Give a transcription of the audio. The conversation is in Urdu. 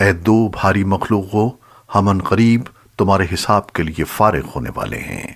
اے دو بھاری مخلوقو ہم ان قریب تمہارے حساب کے لیے فارغ ہونے والے ہیں۔